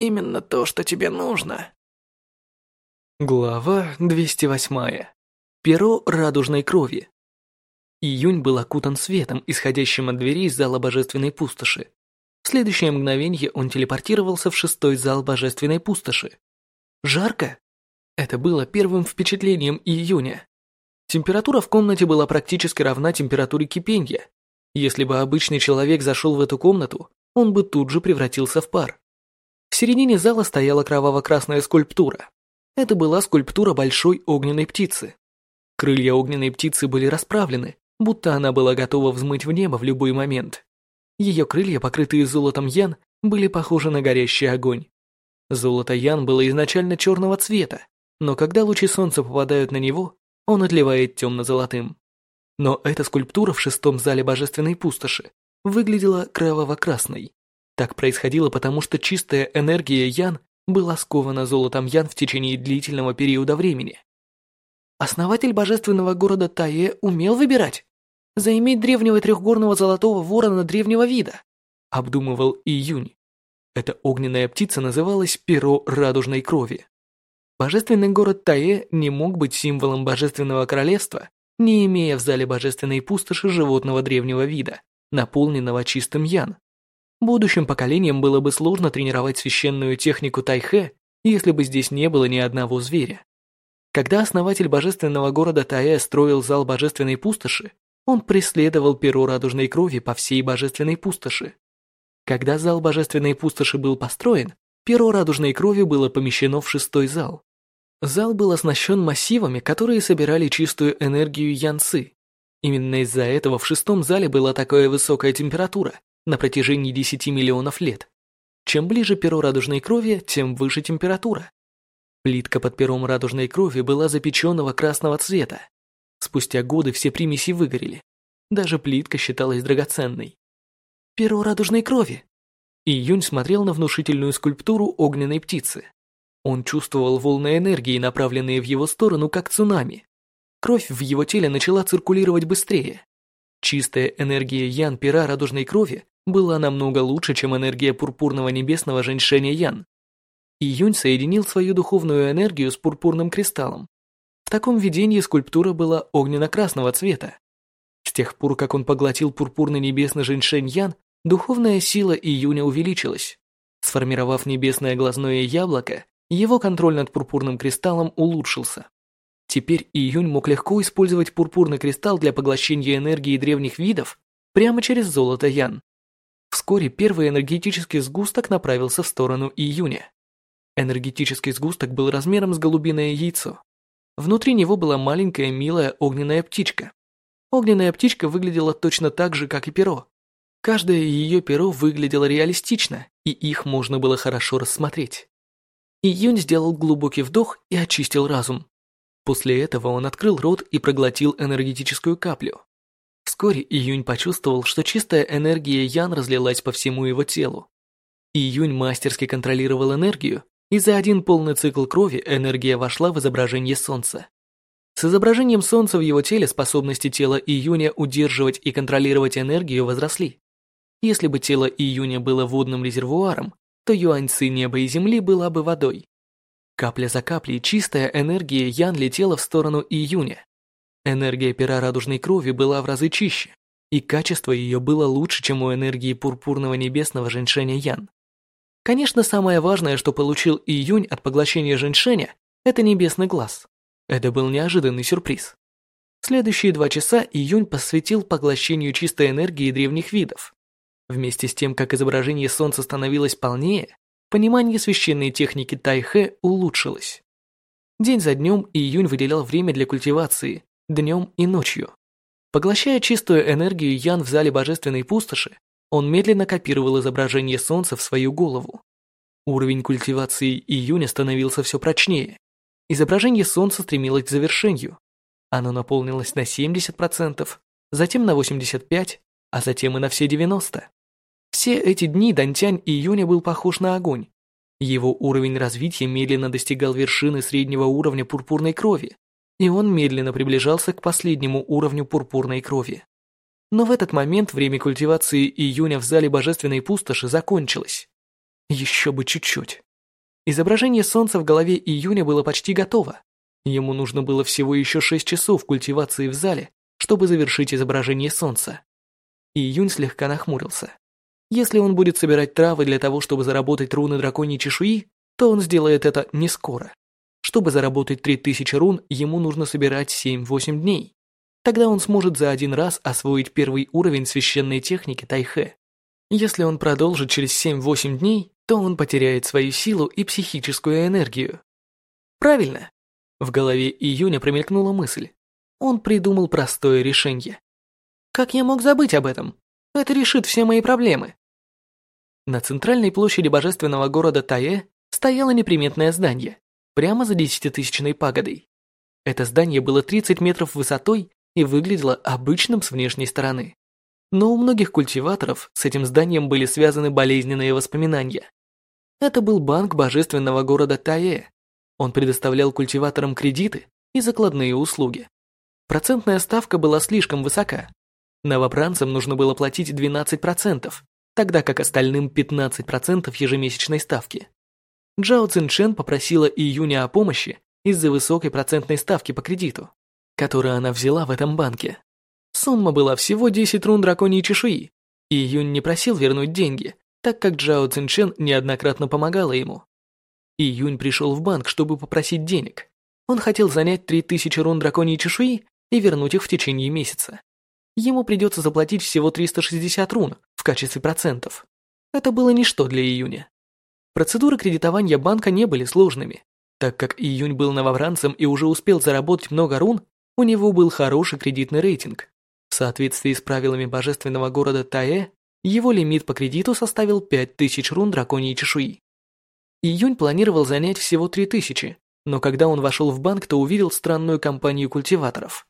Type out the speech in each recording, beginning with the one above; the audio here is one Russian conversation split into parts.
именно то, что тебе нужно. Глава 208. Перо радужной крови. Июнь был окутан светом, исходящим от дверей зала божественной пустоши. В следующее мгновение он телепортировался в шестой зал божественной пустоши. Жарко? Это было первым впечатлением июня. Температура в комнате была практически равна температуре кипенья. Если бы обычный человек зашел в эту комнату, он бы тут же превратился в пар. В середине зала стояла кроваво-красная скульптура. Это была скульптура большой огненной птицы. Крылья огненной птицы были расправлены, будто она была готова взмыть в небо в любой момент. Ее крылья, покрытые золотом ян, были похожи на горящий огонь. Золото ян было изначально черного цвета, но когда лучи солнца попадают на него, он отливает темно-золотым. Но эта скульптура в шестом зале божественной пустоши выглядела кроваво-красной. Так происходило потому, что чистая энергия Ян была скована золотом Ян в течение длительного периода времени. Основатель божественного города Тае умел выбирать, заиметь древнего трехгорного золотого ворона древнего вида, обдумывал Июнь. Эта огненная птица называлась перо радужной крови. Божественный город Тае не мог быть символом божественного королевства, не имея в зале божественной пустоши животного древнего вида, наполненного чистым ян. Будущим поколениям было бы сложно тренировать священную технику тайхэ, если бы здесь не было ни одного зверя. Когда основатель божественного города Тае строил зал божественной пустоши, он преследовал перо радужной крови по всей божественной пустоши. Когда зал божественной пустоши был построен, перо радужной крови было помещено в шестой зал. Зал был оснащен массивами, которые собирали чистую энергию янцы. Именно из-за этого в шестом зале была такая высокая температура на протяжении 10 миллионов лет. Чем ближе перо радужной крови, тем выше температура. Плитка под пером радужной крови была запеченного красного цвета. Спустя годы все примеси выгорели. Даже плитка считалась драгоценной. Перо радужной крови. Июнь смотрел на внушительную скульптуру огненной птицы. Он чувствовал волны энергии, направленные в его сторону, как цунами. Кровь в его теле начала циркулировать быстрее. Чистая энергия Ян пера радужной крови была намного лучше, чем энергия пурпурного небесного женьшеня Ян. Июнь соединил свою духовную энергию с пурпурным кристаллом. В таком видении скульптура была огненно-красного цвета. С тех пор, как он поглотил пурпурный небесный женьшень Ян, духовная сила Июня увеличилась. Сформировав небесное глазное яблоко, его контроль над пурпурным кристаллом улучшился. Теперь Июнь мог легко использовать пурпурный кристалл для поглощения энергии древних видов прямо через золото Ян. Вскоре первый энергетический сгусток направился в сторону Июня. Энергетический сгусток был размером с голубиное яйцо. Внутри него была маленькая милая огненная птичка. Огненная птичка выглядела точно так же, как и перо. Каждое ее перо выглядело реалистично, и их можно было хорошо рассмотреть. Июнь сделал глубокий вдох и очистил разум. После этого он открыл рот и проглотил энергетическую каплю. Вскоре Июнь почувствовал, что чистая энергия Ян разлилась по всему его телу. Июнь мастерски контролировал энергию, и за один полный цикл крови энергия вошла в изображение Солнца. С изображением Солнца в его теле способности тела Июня удерживать и контролировать энергию возросли. Если бы тело Июня было водным резервуаром, то юаньцы неба и земли была бы водой. Капля за каплей чистая энергия Ян летела в сторону июня. Энергия пера радужной крови была в разы чище, и качество ее было лучше, чем у энергии пурпурного небесного женьшеня Ян. Конечно, самое важное, что получил июнь от поглощения женьшеня, это небесный глаз. Это был неожиданный сюрприз. Следующие два часа июнь посвятил поглощению чистой энергии древних видов. Вместе с тем, как изображение Солнца становилось полнее, понимание священной техники Тайхэ улучшилось. День за днем Июнь выделял время для культивации, днем и ночью. Поглощая чистую энергию Ян в зале божественной пустоши, он медленно копировал изображение Солнца в свою голову. Уровень культивации Июня становился все прочнее. Изображение Солнца стремилось к завершению. Оно наполнилось на 70%, затем на 85%, а затем и на все 90%. Все эти дни Дантянь Июня был похож на огонь. Его уровень развития медленно достигал вершины среднего уровня пурпурной крови, и он медленно приближался к последнему уровню пурпурной крови. Но в этот момент время культивации июня в зале божественной пустоши закончилось. Еще бы чуть-чуть. Изображение солнца в голове июня было почти готово. Ему нужно было всего еще 6 часов культивации в зале, чтобы завершить изображение солнца. Июнь слегка нахмурился. Если он будет собирать травы для того, чтобы заработать руны драконьей чешуи, то он сделает это не скоро. Чтобы заработать 3000 рун, ему нужно собирать 7-8 дней. Тогда он сможет за один раз освоить первый уровень священной техники Тайхэ. Если он продолжит через 7-8 дней, то он потеряет свою силу и психическую энергию. Правильно. В голове Июня промелькнула мысль. Он придумал простое решение. Как я мог забыть об этом? Это решит все мои проблемы. На центральной площади божественного города Тае стояло неприметное здание, прямо за десятитысячной пагодой. Это здание было 30 метров высотой и выглядело обычным с внешней стороны. Но у многих культиваторов с этим зданием были связаны болезненные воспоминания. Это был банк божественного города Тае. Он предоставлял культиваторам кредиты и закладные услуги. Процентная ставка была слишком высока, Новобранцам нужно было платить 12%, тогда как остальным 15% ежемесячной ставки. Джао Цинчен попросила Июня о помощи из-за высокой процентной ставки по кредиту, которую она взяла в этом банке. Сумма была всего 10 рун драконьей чешуи, и Июнь не просил вернуть деньги, так как Джао Цинчен неоднократно помогала ему. Июнь пришел в банк, чтобы попросить денег. Он хотел занять 3000 рун драконьей чешуи и вернуть их в течение месяца ему придется заплатить всего 360 рун в качестве процентов. Это было ничто для июня. Процедуры кредитования банка не были сложными. Так как июнь был новобранцем и уже успел заработать много рун, у него был хороший кредитный рейтинг. В соответствии с правилами божественного города Таэ, его лимит по кредиту составил 5000 рун драконьей чешуи. Июнь планировал занять всего 3000, но когда он вошел в банк, то увидел странную компанию культиваторов.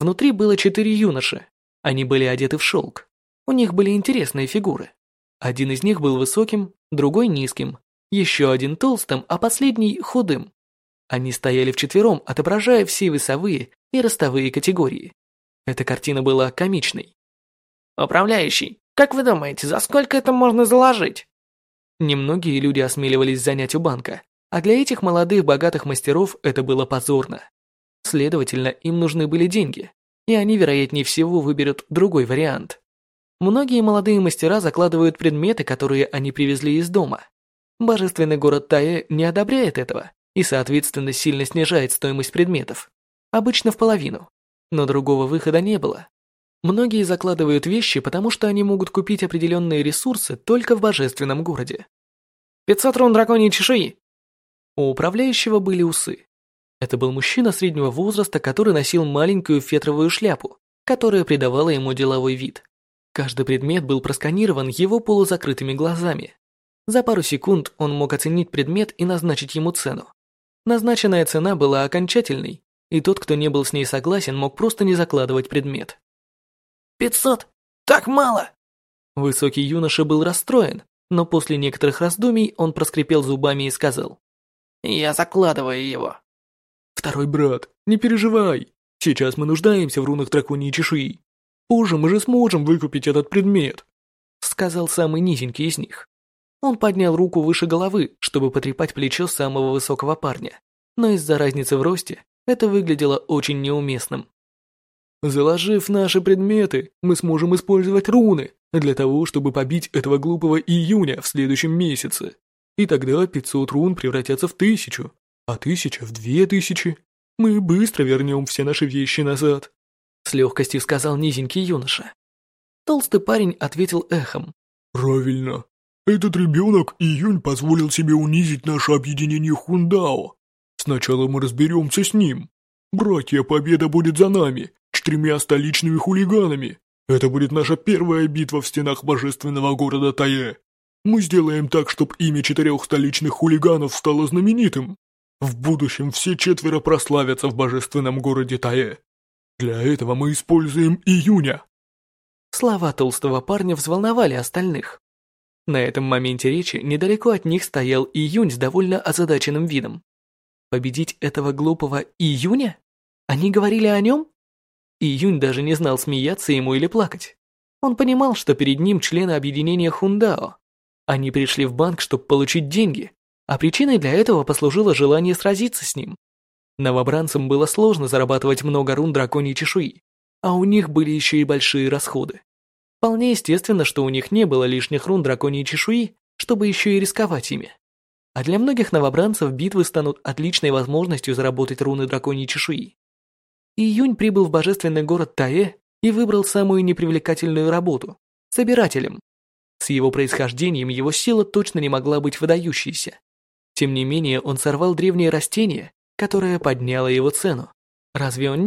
Внутри было четыре юноши, они были одеты в шелк. У них были интересные фигуры. Один из них был высоким, другой низким, еще один толстым, а последний худым. Они стояли вчетвером, отображая все весовые и ростовые категории. Эта картина была комичной. «Управляющий, как вы думаете, за сколько это можно заложить?» Немногие люди осмеливались занять у банка, а для этих молодых богатых мастеров это было позорно. Следовательно, им нужны были деньги и они, вероятнее всего, выберут другой вариант. Многие молодые мастера закладывают предметы, которые они привезли из дома. Божественный город Тае не одобряет этого и, соответственно, сильно снижает стоимость предметов. Обычно в половину. Но другого выхода не было. Многие закладывают вещи, потому что они могут купить определенные ресурсы только в божественном городе. 500 рун драконьей чешуи. У управляющего были усы. Это был мужчина среднего возраста, который носил маленькую фетровую шляпу, которая придавала ему деловой вид. Каждый предмет был просканирован его полузакрытыми глазами. За пару секунд он мог оценить предмет и назначить ему цену. Назначенная цена была окончательной, и тот, кто не был с ней согласен, мог просто не закладывать предмет. «Пятьсот? Так мало!» Высокий юноша был расстроен, но после некоторых раздумий он проскрипел зубами и сказал. «Я закладываю его». Второй брат, не переживай. Сейчас мы нуждаемся в рунах драконьей чешуи. Позже мы же сможем выкупить этот предмет», — сказал самый низенький из них. Он поднял руку выше головы, чтобы потрепать плечо самого высокого парня, но из-за разницы в росте это выглядело очень неуместным. «Заложив наши предметы, мы сможем использовать руны для того, чтобы побить этого глупого июня в следующем месяце. И тогда 500 рун превратятся в тысячу, а тысяча в две тысячи. Мы быстро вернем все наши вещи назад», — с легкостью сказал низенький юноша. Толстый парень ответил эхом. «Правильно. Этот ребенок Июнь позволил себе унизить наше объединение Хундао. Сначала мы разберемся с ним. Братья, победа будет за нами, четырьмя столичными хулиганами. Это будет наша первая битва в стенах божественного города Тае. Мы сделаем так, чтобы имя четырех столичных хулиганов стало знаменитым. В будущем все четверо прославятся в божественном городе Тае. Для этого мы используем июня». Слова толстого парня взволновали остальных. На этом моменте речи недалеко от них стоял июнь с довольно озадаченным видом. Победить этого глупого июня? Они говорили о нем? Июнь даже не знал, смеяться ему или плакать. Он понимал, что перед ним члены объединения Хундао. Они пришли в банк, чтобы получить деньги, А причиной для этого послужило желание сразиться с ним. Новобранцам было сложно зарабатывать много рун драконьей чешуи, а у них были еще и большие расходы. Вполне естественно, что у них не было лишних рун драконьей чешуи, чтобы еще и рисковать ими. А для многих новобранцев битвы станут отличной возможностью заработать руны драконьей чешуи. Июнь прибыл в божественный город Таэ и выбрал самую непривлекательную работу – собирателем. С его происхождением его сила точно не могла быть выдающейся. Тем не менее, он сорвал древнее растение, которое подняло его цену. Разве он